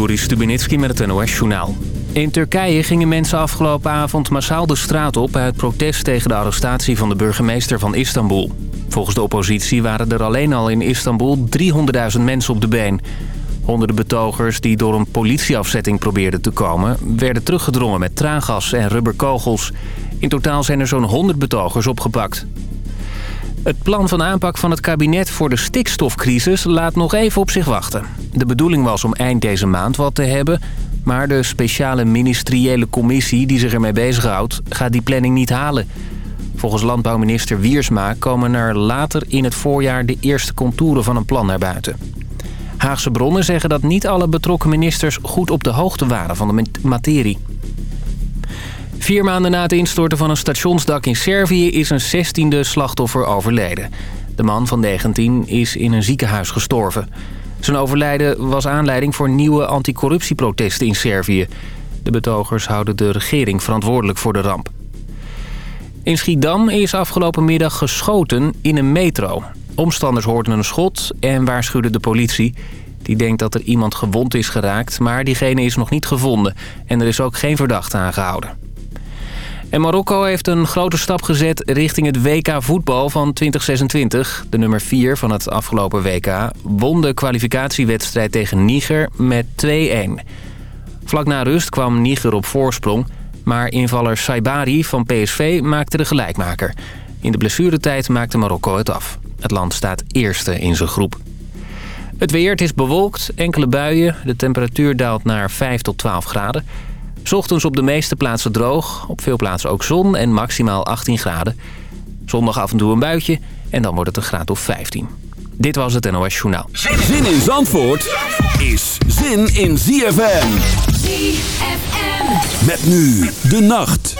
Juri Stubenitski met het NOS-journaal. In Turkije gingen mensen afgelopen avond massaal de straat op... uit protest tegen de arrestatie van de burgemeester van Istanbul. Volgens de oppositie waren er alleen al in Istanbul 300.000 mensen op de been. Honderden betogers die door een politieafzetting probeerden te komen... werden teruggedrongen met traangas en rubberkogels. In totaal zijn er zo'n 100 betogers opgepakt. Het plan van aanpak van het kabinet voor de stikstofcrisis laat nog even op zich wachten. De bedoeling was om eind deze maand wat te hebben... maar de speciale ministeriële commissie die zich ermee bezighoudt... gaat die planning niet halen. Volgens landbouwminister Wiersma komen er later in het voorjaar... de eerste contouren van een plan naar buiten. Haagse bronnen zeggen dat niet alle betrokken ministers goed op de hoogte waren van de materie. Vier maanden na het instorten van een stationsdak in Servië is een 16e slachtoffer overleden. De man van 19 is in een ziekenhuis gestorven. Zijn overlijden was aanleiding voor nieuwe anticorruptieprotesten in Servië. De betogers houden de regering verantwoordelijk voor de ramp. In Schiedam is afgelopen middag geschoten in een metro. Omstanders hoorden een schot en waarschuwden de politie. Die denkt dat er iemand gewond is geraakt, maar diegene is nog niet gevonden. En er is ook geen verdachte aangehouden. En Marokko heeft een grote stap gezet richting het WK voetbal van 2026. De nummer 4 van het afgelopen WK won de kwalificatiewedstrijd tegen Niger met 2-1. Vlak na rust kwam Niger op voorsprong... maar invaller Saibari van PSV maakte de gelijkmaker. In de blessuretijd maakte Marokko het af. Het land staat eerste in zijn groep. Het weer, is bewolkt, enkele buien. De temperatuur daalt naar 5 tot 12 graden. Ochtends op de meeste plaatsen droog. Op veel plaatsen ook zon en maximaal 18 graden. Zondag af en toe een buitje en dan wordt het een graad of 15. Dit was het NOS Journaal. Zin in Zandvoort is zin in ZFM. ZFM. Met nu de nacht.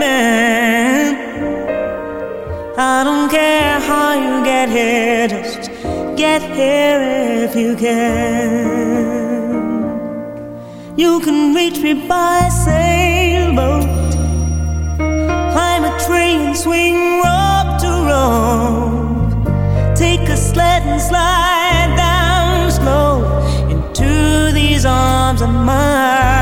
man. I don't care how you get here, just get here if you can. You can reach me by sailboat, climb a train, swing rope to rope, take a sled and slide down slow into these arms of mine.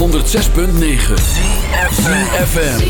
106.9 FM.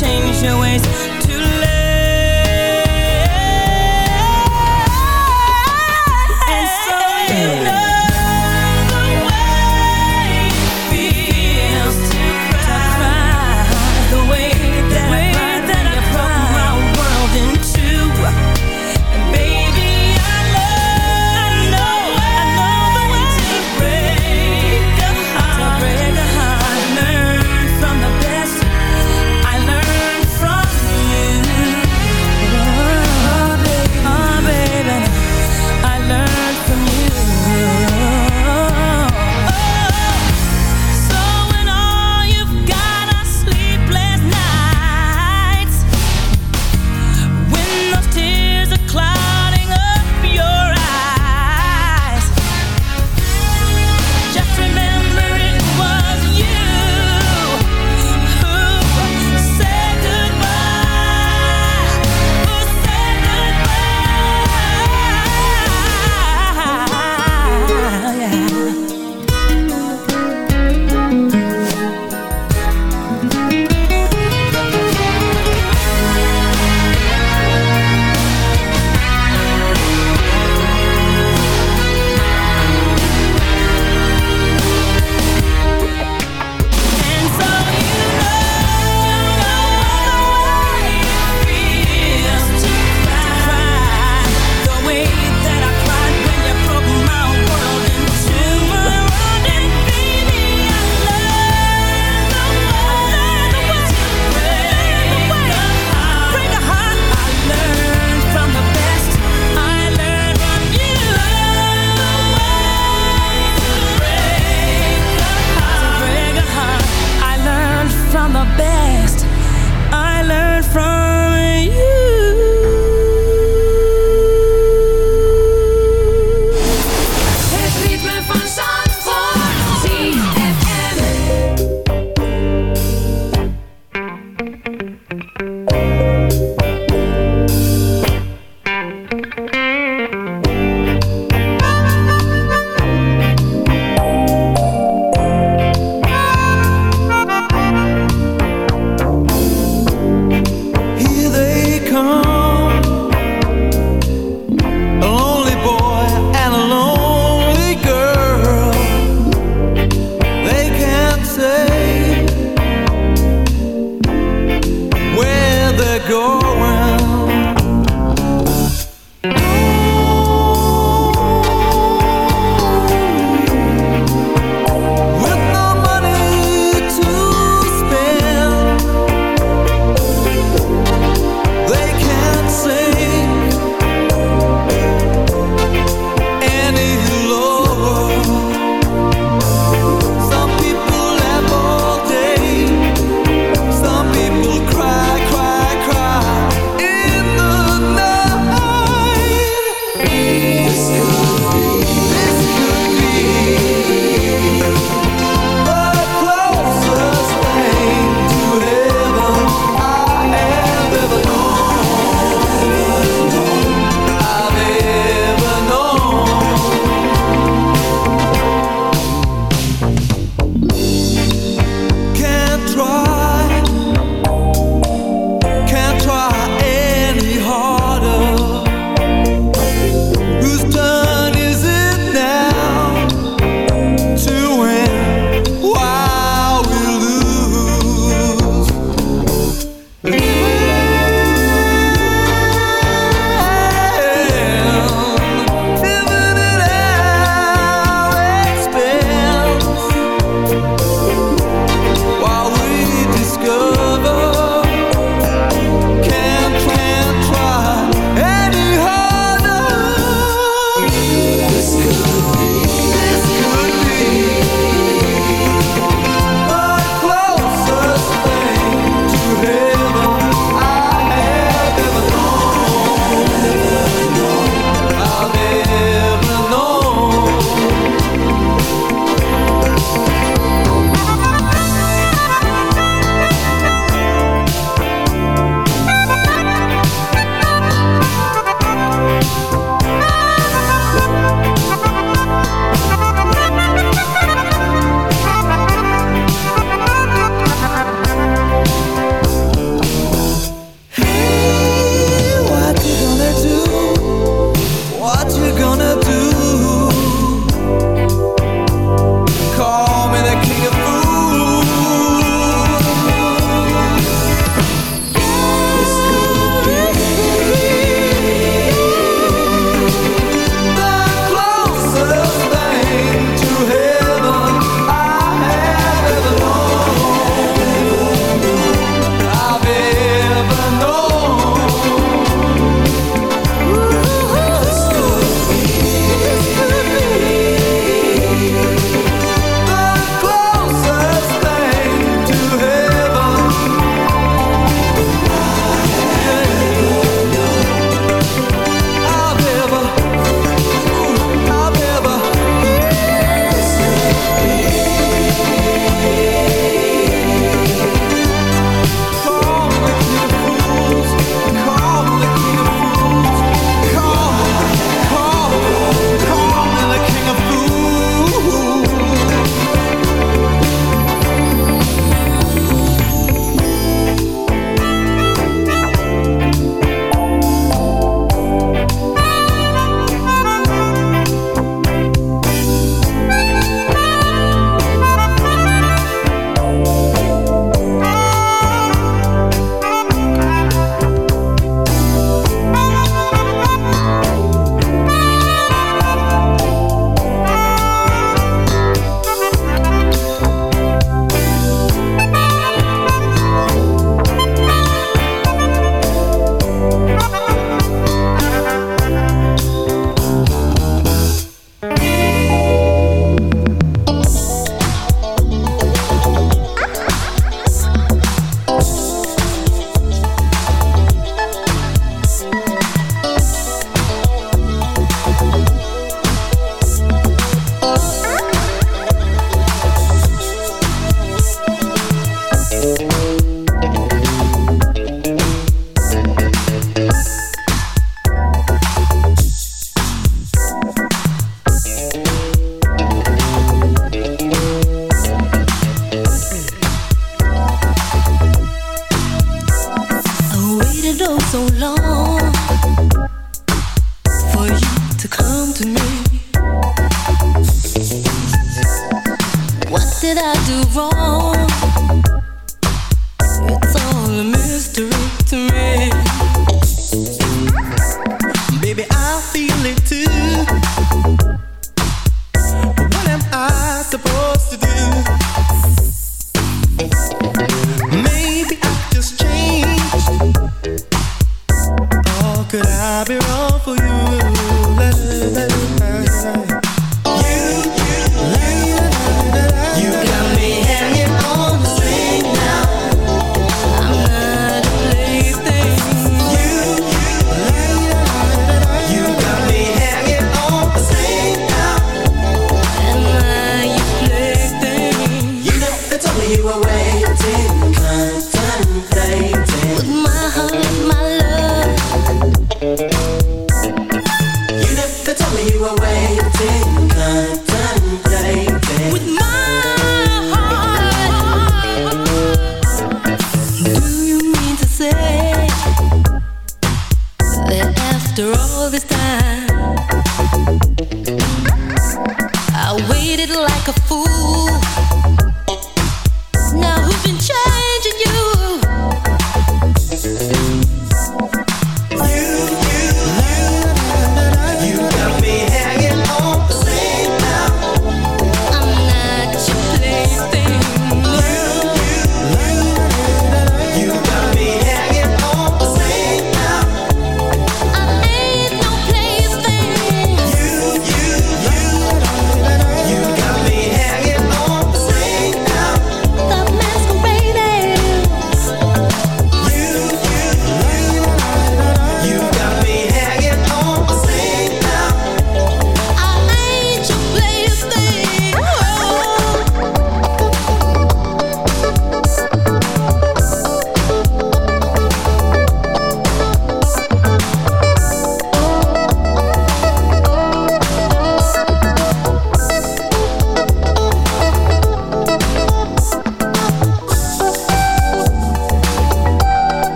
changed your ways